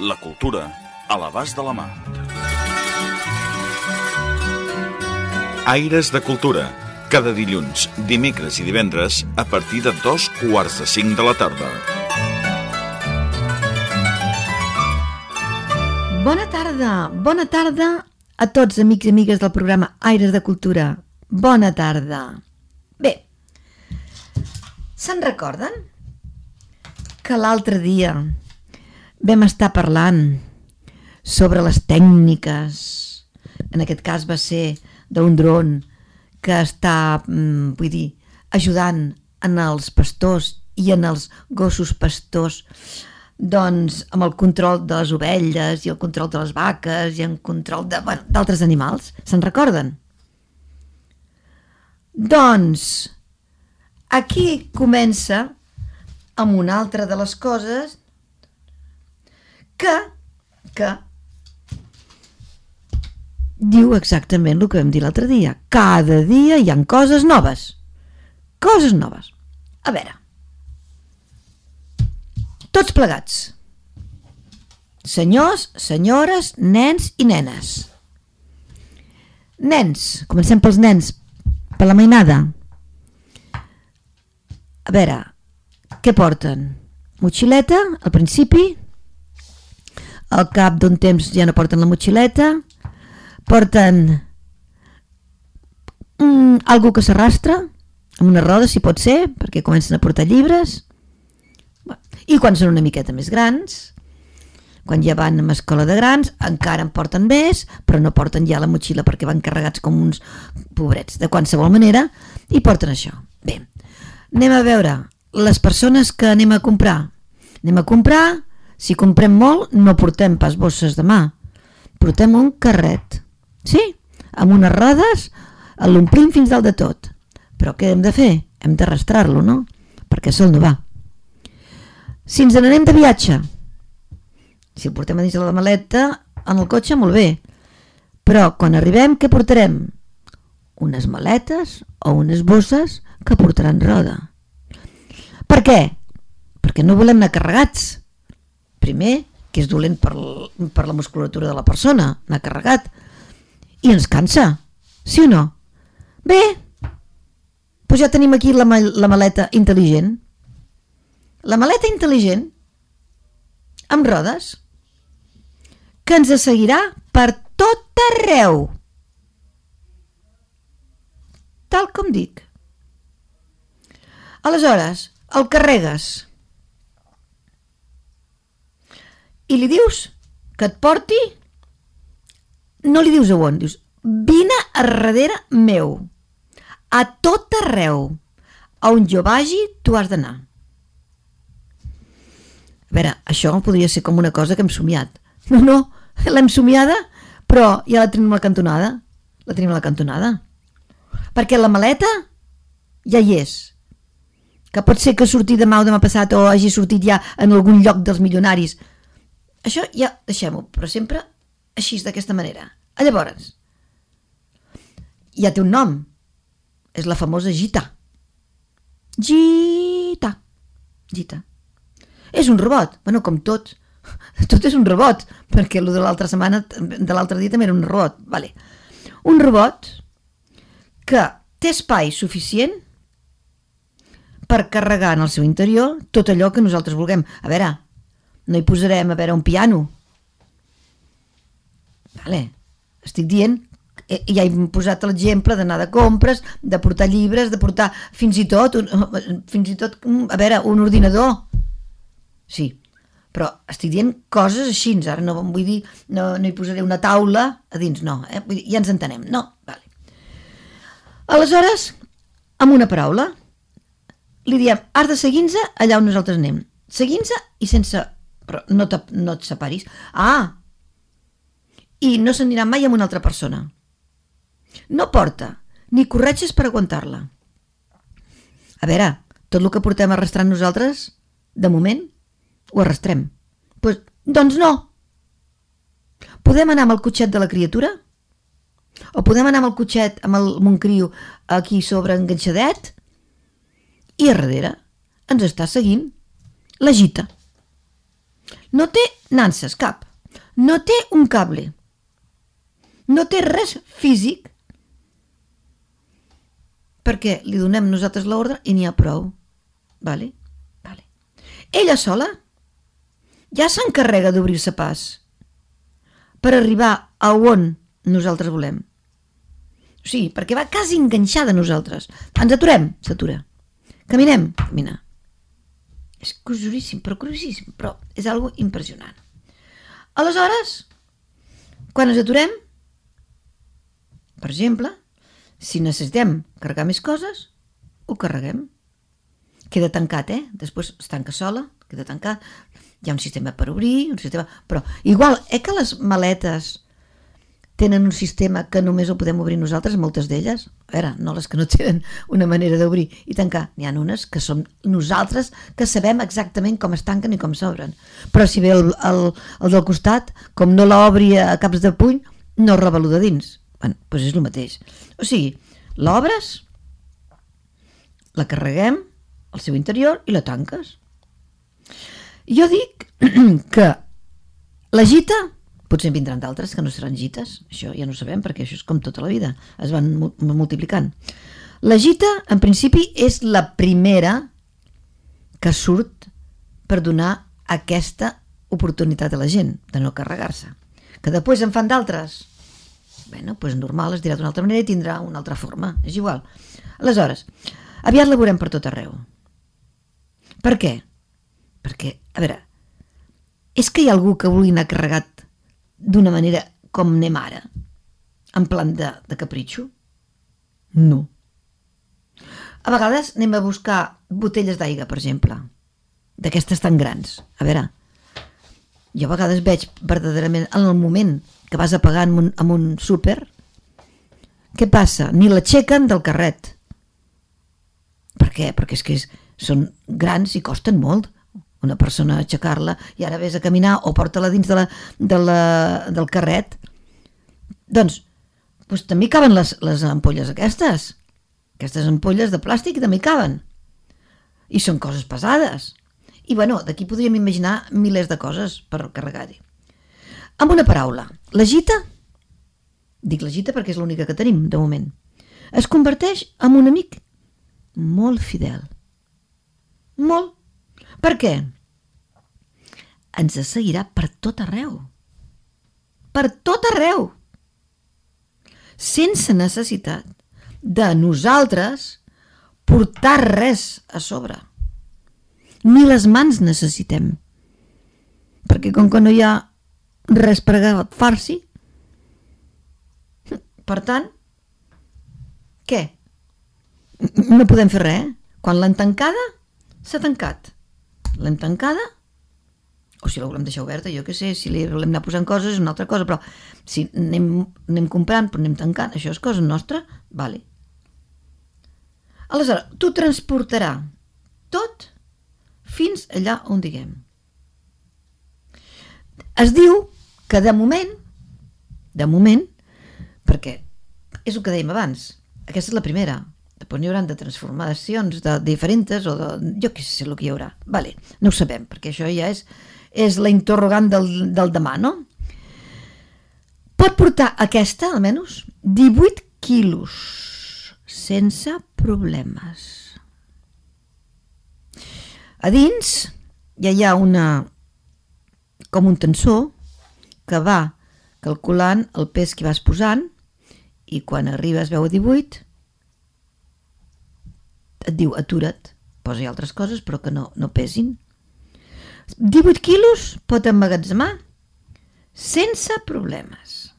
La cultura a l'abast de la mà. Aires de Cultura. Cada dilluns, dimecres i divendres a partir de dos quarts de cinc de la tarda. Bona tarda, bona tarda a tots amics i amigues del programa Aires de Cultura. Bona tarda. Bé, se'n recorden que l'altre dia vam estar parlant sobre les tècniques, en aquest cas va ser d'un dron que està, mm, vull dir, ajudant en els pastors i en els gossos pastors doncs amb el control de les ovelles i el control de les vaques i en control d'altres bueno, animals. Se'n recorden? Doncs aquí comença amb una altra de les coses que, que diu exactament el que vam dir l'altre dia. Cada dia hi han coses noves. Coses noves. A veure, tots plegats. Senyors, senyores, nens i nenes. Nens, comencem pels nens, per la mainada. A veure, què porten? Motxileta, al principi, al cap d'un temps ja no porten la motxileta, porten mm, algú que s'arrastra, amb una roda si pot ser, perquè comencen a portar llibres, i quan són una miqueta més grans, quan ja van a escola de grans, encara en porten més, però no porten ja la motxilla perquè van carregats com uns pobrets. De qualsevol manera, i porten això. Bé, anem a veure les persones que anem a comprar. Anem a comprar, si comprem molt, no portem pas bosses de mà, portem un carret. Sí, amb unes rodes, l'omplim fins dalt de tot. Però què hem de fer? Hem d'arrastrar-lo, no? Perquè sol no va. Si ens n'anem de viatge, si el portem a dins de la maleta, en el cotxe, molt bé. Però quan arribem, què portarem? Unes maletes o unes bosses que portaran roda. Per què? Perquè no volem anar carregats. Primer, que és dolent per, per la musculatura de la persona, anar carregat. I ens cansa, sí o no? Bé, doncs ja tenim aquí la, la maleta intel·ligent la maleta intel·ligent amb rodes que ens seguirà per tot arreu. Tal com dic. Aleshores, el carregues i li dius que et porti no li dius a on, dius vine a darrere meu a tot arreu on jo vagi tu has d'anar a veure, això podria ser com una cosa que hem somiat. No, no, l'hem somiada, però ja la tenim a la cantonada. La tenim a la cantonada. Perquè la maleta ja hi és. Que pot ser que surti demà o demà passat o hagi sortit ja en algun lloc dels milionaris. Això ja deixem-ho, però sempre així, d'aquesta manera. A llavors, ja té un nom. És la famosa Gita. Gita. Gita. És un robot. Bueno, com tot. Tot és un robot, perquè el de l'altra setmana, de l'altre dia també era un robot. Vale. Un robot que té espai suficient per carregar en el seu interior tot allò que nosaltres vulguem. A veure, no hi posarem a veure un piano. Vale. Estic dient eh, ja he posat l'exemple d'anar de compres, de portar llibres, de portar fins i tot, un, fins i tot, a veure, un ordinador sí, però estic dient coses així, ara no vull dir, no, no hi posaré una taula a dins, no, eh? vull dir, ja ens entenem, no, vale. Aleshores, amb una paraula, li diem, has de seguir-nos allà on nosaltres anem, seguint-se i sense però no, te, no et separis. Ah! I no s'anirà mai amb una altra persona. No porta, ni corretges per aguantar-la. A veure, tot el que portem arrastrant nosaltres, de moment, ho arrastrem. Pues, doncs no! Podem anar amb el cotxet de la criatura? O podem anar amb el cotxet, amb el Montcriu, aquí sobre enganxadet? I a darrere ens està seguint la gita. No té nanses, cap. No té un cable. No té res físic perquè li donem nosaltres l'ordre i n'hi ha prou. Vale? Vale. Ella sola ja s'encarrega d'obrir-se pas per arribar a on nosaltres volem. O sigui, perquè va quasi enganxada a nosaltres. Ens aturem, s'atura. Caminem, camina. És curiosíssim, però curiosíssim, però és algo impressionant. Aleshores, quan ens aturem, per exemple, si necessitem carregar més coses, ho carreguem. Queda tancat, eh? Després es tanca sola, queda tancat. Hi ha un sistema per obrir, un sistema... Però igual, eh que les maletes tenen un sistema que només ho podem obrir nosaltres, moltes d'elles, a veure, no les que no tenen una manera d'obrir i tancar, n'hi ha unes que som nosaltres que sabem exactament com es tanquen i com s'obren, però si ve el, el, el del costat, com no l'obri a caps de puny, no revelu de dins. Bueno, doncs és el mateix. O sigui, l'obres, la carreguem al seu interior i la tanques. Jo dic que la gita Potser en vindran d'altres que no seran gites, això ja no sabem perquè això és com tota la vida, es van multiplicant. La gita, en principi, és la primera que surt per donar aquesta oportunitat a la gent de no carregar-se. Que després en fan d'altres, bueno, doncs normal, es dirà d'una altra manera i tindrà una altra forma, és igual. Aleshores, aviat la veurem per tot arreu. Per què? Perquè, a veure, és que hi ha algú que vulgui anar carregat d'una manera com anem ara? En plan de, de capritxo? No. A vegades anem a buscar botelles d'aigua, per exemple, d'aquestes tan grans. A veure, jo a vegades veig verdaderament en el moment que vas a pagar en un, en un súper, què passa? Ni l'aixequen del carret. Per què? Perquè és que és, són grans i costen molt una persona a aixecar-la i ara vés a caminar o porta-la dins de la, de la, del carret. Doncs, doncs també caben les, les ampolles aquestes. Aquestes ampolles de plàstic també caben. I són coses pesades. I bueno, d'aquí podríem imaginar milers de coses per carregar-hi. Amb una paraula, la gita dic la gita perquè és l'única que tenim de moment es converteix en un amic molt fidel. Molt per què? Ens seguirà per tot arreu. Per tot arreu. Sense necessitat de nosaltres portar res a sobre. Ni les mans necessitem. Perquè com que no hi ha res per agafar-s'hi, per tant, què? No podem fer res. Quan l'han tancada, s'ha tancat l'hem tancada o si la volem deixar oberta, jo que sé, si li volem anar posant coses és una altra cosa, però si anem, anem comprant però anem tancant, això és cosa nostra, vale. Aleshores, tu transportarà tot fins allà on diguem. Es diu que de moment, de moment, perquè és el que dèiem abans, aquesta és la primera, Després n'hi haurà de transformacions de diferents o de, jo què sé el que hi haurà. Vale, no ho sabem, perquè això ja és, és la interrogant del, del demà, no? Pot portar aquesta, almenys, 18 quilos, sense problemes. A dins ja hi ha una, com un tensor que va calculant el pes que vas posant i quan arribes veu a 18 et diu atura't, posa altres coses però que no, no pesin. 18 quilos pot emmagatzemar sense problemes.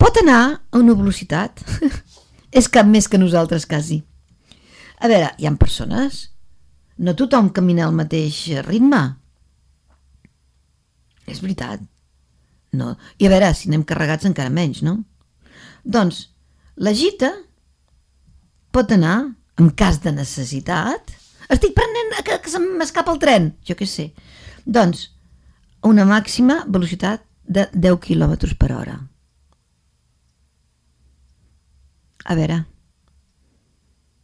Pot anar a una velocitat, és cap més que nosaltres quasi. A veure, hi ha persones, no tothom camina al mateix ritme, És veritat. No. I a veure, si anem carregats encara menys, no? Doncs, la gita pot anar, en cas de necessitat, estic prenent que, que se m'escapa el tren, jo què sé. Doncs, una màxima velocitat de 10 km per hora. A veure,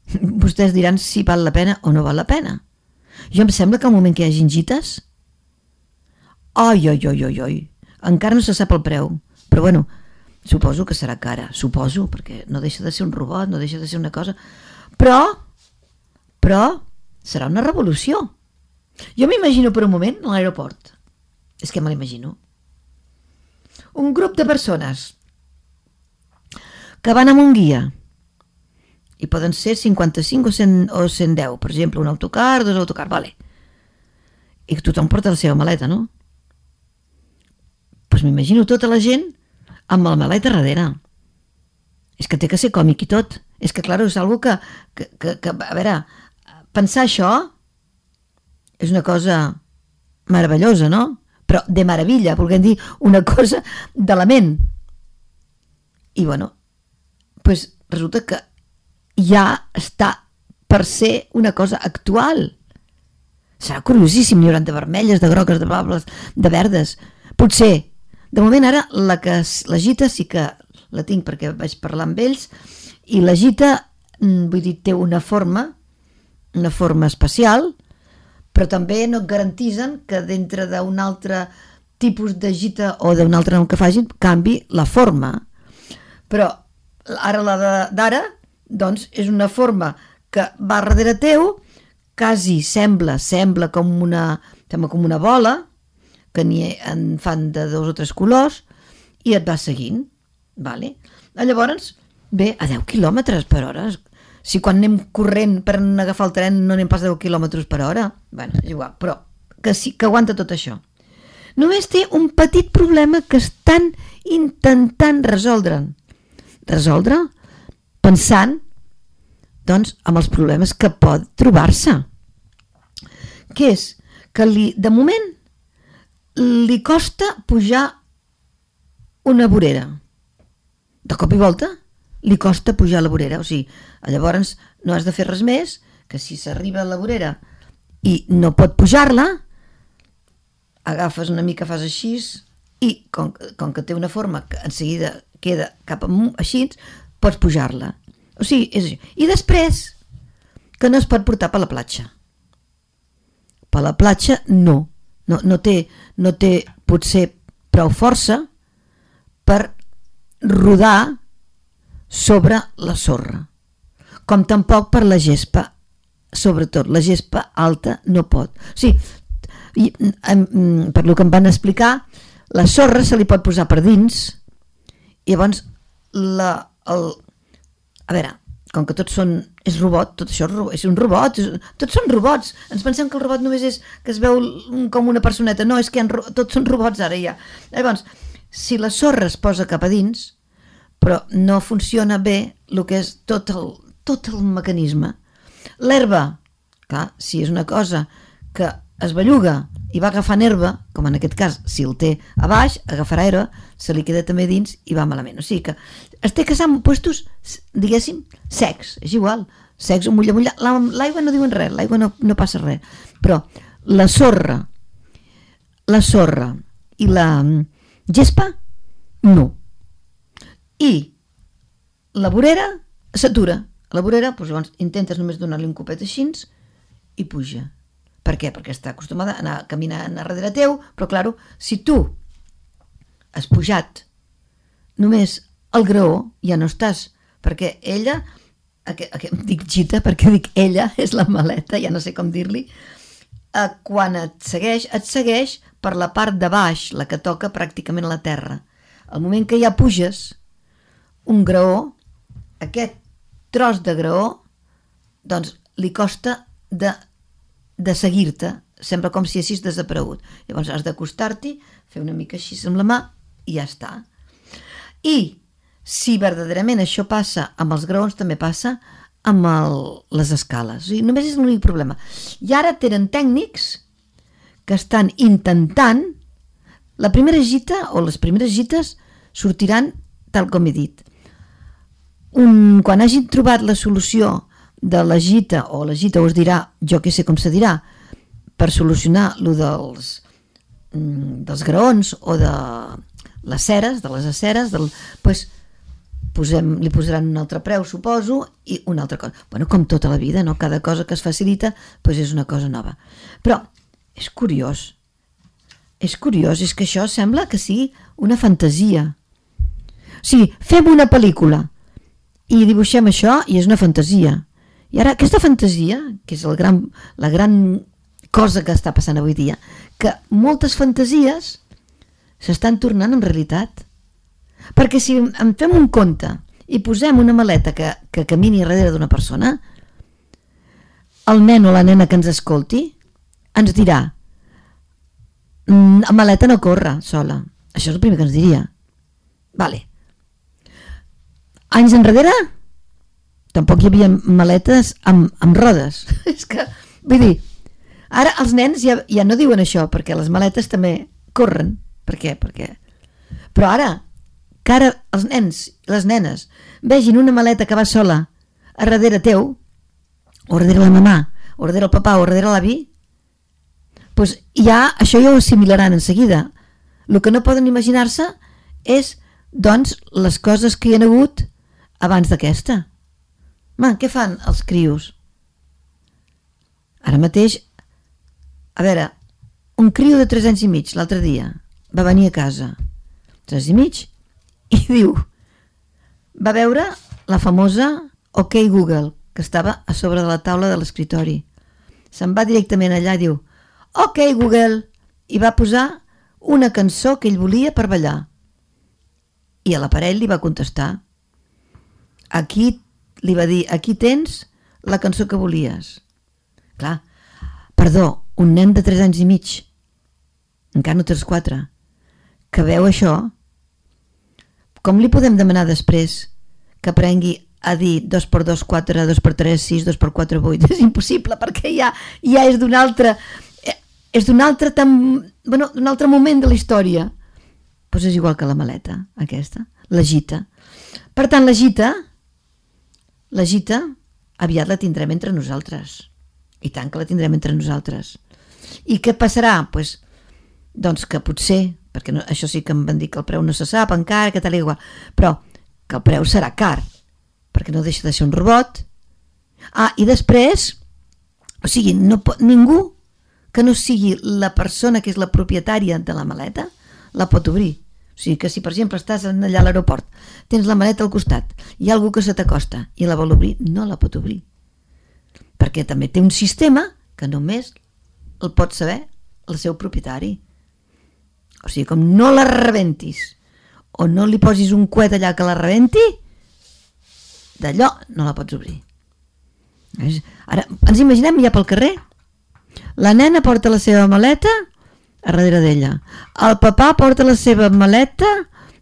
vostès diran si val la pena o no val la pena. Jo em sembla que al moment que hi hagi gites, oi, oi, oi, oi, oi, encara no se sap el preu, però bueno, suposo que serà cara, suposo, perquè no deixa de ser un robot, no deixa de ser una cosa, però, però, serà una revolució. Jo m'imagino per un moment a l'aeroport, és que me l'imagino, un grup de persones que van amb un guia i poden ser 55 o, 100, o 110, per exemple, un autocar, dos autocars, vale. I tothom porta la seva maleta, no? Doncs pues m'imagino tota la gent amb la maleta darrere. És que té que ser còmic i tot. És que, clar, és algo que, que, que, que, a veure, pensar això és una cosa meravellosa, no? Però de meravella, volguem dir una cosa de la ment. I, bueno, pues resulta que ja està per ser una cosa actual. Serà curiosíssim, n'hi haurà de vermelles, de grogues, de blables, de verdes. Potser. De moment ara la que la gita sí que la tinc perquè vaig parlar amb ells i la gita, mm, vull dir, té una forma, una forma especial, però també no et garantisen que dintre d'un altre tipus de gita o d'un altre nom que facin canvi la forma. Però ara la d'ara doncs és una forma que va darrere teu, quasi sembla, sembla com una, sembla com una bola, que n'hi fan de dos o tres colors, i et va seguint. Vale? Llavors, bé, a 10 quilòmetres per hora. Si quan anem corrent per agafar el tren no anem pas a 10 quilòmetres per hora, bueno, és igual, però que sí, que aguanta tot això. Només té un petit problema que estan intentant resoldre. Resoldre pensant doncs, amb els problemes que pot trobar-se. Que és que li, de moment li costa pujar una vorera. De cop i volta li costa pujar la vorera. O sigui, llavors no has de fer res més que si s'arriba a la vorera i no pot pujar-la, agafes una mica, fas així, i com, com que té una forma que en seguida queda cap amunt, així, pots pujar-la. O sigui, és això. I després, que no es pot portar per la platja. Per la platja, no. No, no, té, no té potser prou força per rodar sobre la sorra. Com tampoc per la gespa, sobretot la gespa alta no pot. O sigui, i, mm, per lo que em van explicar, la sorra se li pot posar per dins i llavors la, el, a veure, com que tots són, és robot, tot això és, un robot, és, tots són robots, ens pensem que el robot només és que es veu com una personeta, no, és que han, tots són robots ara ja. Llavors, si la sorra es posa cap a dins, però no funciona bé el que és tot el, tot el mecanisme. L'herba, clar, si és una cosa que es belluga i va agafant herba, com en aquest cas, si el té a baix, agafarà herba, se li queda també dins i va malament. O sigui que es té que estar en puestos, diguéssim, secs, és igual, secs o mulla, mulla. L'aigua no diuen res, l'aigua no, no passa res, però la sorra, la sorra i la gespa, no. I la vorera s'atura. La vorera, doncs, llavors, intentes només donar-li un copet així i puja per què? Perquè està acostumada a anar caminant a darrere teu, però, claro, si tu has pujat només el graó, ja no estàs, perquè ella, que, que, dic gita perquè dic ella, és la maleta, ja no sé com dir-li, eh, quan et segueix, et segueix per la part de baix, la que toca pràcticament la terra. Al moment que ja puges un graó, aquest tros de graó, doncs li costa de de seguir-te, sembla com si haguessis desaparegut. Llavors has d'acostar-t'hi, fer una mica així amb la mà i ja està. I si verdaderament això passa amb els graons, també passa amb el, les escales. O sigui, només és l'únic problema. I ara tenen tècnics que estan intentant La primera gita o les primeres gites sortiran tal com he dit. Un, quan hagin trobat la solució de la gita o la gita us dirà, jo que sé com se dirà, per solucionar lo dels, mm, dels graons o de les ceres, de les aceres, del, pues, posem, li posaran un altre preu, suposo, i una altra cosa. Bueno, com tota la vida, no? Cada cosa que es facilita pues és una cosa nova. Però és curiós. És curiós, és que això sembla que sigui una fantasia. O sigui, fem una pel·lícula i dibuixem això i és una fantasia. I ara aquesta fantasia, que és el gran, la gran cosa que està passant avui dia, que moltes fantasies s'estan tornant en realitat. Perquè si en fem un conte i posem una maleta que, que camini darrere d'una persona, el nen o la nena que ens escolti ens dirà la maleta no corre sola. Això és el primer que ens diria. Vale. Anys enrere tampoc hi havia maletes amb, amb rodes. és que, vull dir, ara els nens ja, ja no diuen això, perquè les maletes també corren. Per què? Perquè... Però ara, que ara els nens i les nenes vegin una maleta que va sola a darrere teu, o darrere la mamà, o darrere el papà, o darrere l'avi, doncs ja, això ja ho assimilaran en seguida. El que no poden imaginar-se és, doncs, les coses que hi ha hagut abans d'aquesta. Ma, què fan els crios? Ara mateix, a veure, un criu de 3 anys i mig l'altre dia va venir a casa, 3 i mig, i diu va veure la famosa OK Google que estava a sobre de la taula de l'escritori se'n va directament allà i diu OK Google i va posar una cançó que ell volia per ballar i a l'aparell li va contestar aquí li va dir aquí tens la cançó que volies clar, perdó un nen de 3 anys i mig encara no tens 4 que veu això com li podem demanar després que aprengui a dir 2 per 2, 4, 2 per 3, 6, 2 per 4, 8? És impossible perquè ja, ja és d'un altre eh, és d'un altre tan, bueno, d'un altre moment de la història. Doncs pues és igual que la maleta, aquesta, la gita. Per tant, la gita, la gita, aviat la tindrem entre nosaltres. I tant que la tindrem entre nosaltres. I què passarà? Pues, doncs que potser perquè no, això sí que em van dir que el preu no se sap encara, que tal i igual, però que el preu serà car, perquè no deixa de ser un robot. Ah, i després, o sigui, no ningú que no sigui la persona que és la propietària de la maleta la pot obrir. O sigui que si, per exemple, estàs allà a l'aeroport, tens la maleta al costat, hi ha algú que se t'acosta i la vol obrir, no la pot obrir. Perquè també té un sistema que només el pot saber el seu propietari. O sigui, com no la rebentis o no li posis un coet allà que la rebenti, d'allò no la pots obrir. Ara, ens imaginem ja pel carrer. La nena porta la seva maleta a darrere d'ella. El papà porta la seva maleta,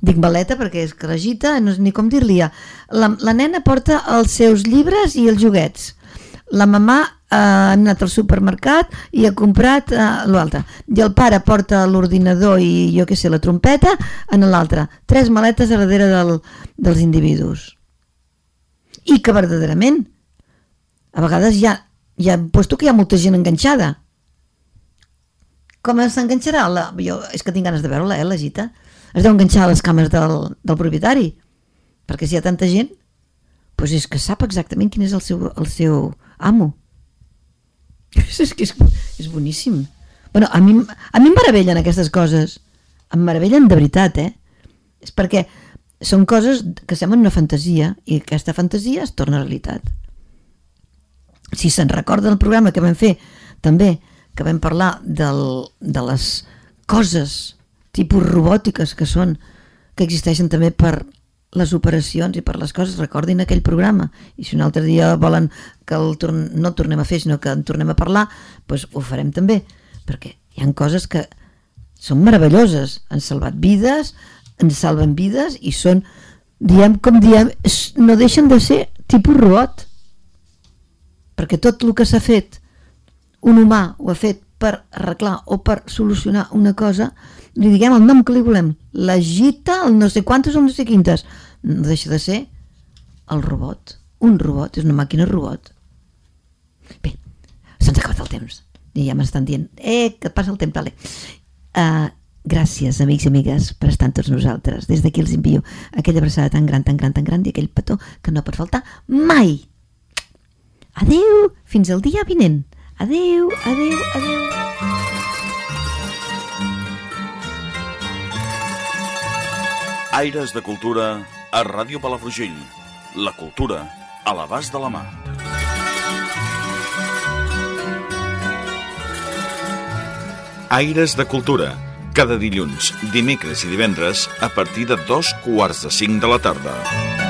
dic maleta perquè és que la gita, no sé ni com dir-li. La, la nena porta els seus llibres i els joguets. La mamà ha anat al supermercat i ha comprat eh, l'altre. I el pare porta l'ordinador i jo que sé, la trompeta en l'altre. Tres maletes a darrere del, dels individus. I que verdaderament a vegades ja, ja puesto que hi ha molta gent enganxada. Com s'enganxarà? La... Jo, és que tinc ganes de veure-la, eh, la gita. Es deu enganxar a les cames del, del propietari. Perquè si hi ha tanta gent, doncs és que sap exactament quin és el seu, el seu amo és que és, és boníssim. Bueno, a mi, a mi em meravellen aquestes coses. Em meravellen de veritat, eh? És perquè són coses que semblen una fantasia i aquesta fantasia es torna realitat. Si se'n recorda el programa que vam fer també, que vam parlar del, de les coses tipus robòtiques que són que existeixen també per les operacions i per les coses, recordin aquell programa. I si un altre dia volen que el torn no el tornem a fer sinó que en tornem a parlar doncs ho farem també. Perquè hi han coses que són meravelloses. Han salvat vides ens salven vides i són diem com diem no deixen de ser tipus robot. Perquè tot el que s'ha fet un humà ho ha fet per arreglar o per solucionar una cosa, li diguem el nom que li volem, la gita, el no sé quantes o no sé quintes. No deixa de ser el robot. Un robot, és una màquina robot. Bé, se'ns ha acabat el temps. I ja m'estan dient, eh, que passa el temps, vale. Uh, gràcies, amics i amigues, per estar tots nosaltres. Des d'aquí els envio aquella abraçada tan gran, tan gran, tan gran i aquell petó que no pot faltar mai. Adeu, fins al dia vinent. Adeu, adeu, adeu. Aires de Cultura a Ràdio Palafrugell. La cultura a l'abast de la mà. Aires de Cultura. Cada dilluns, dimecres i divendres a partir de dos quarts de cinc de la tarda.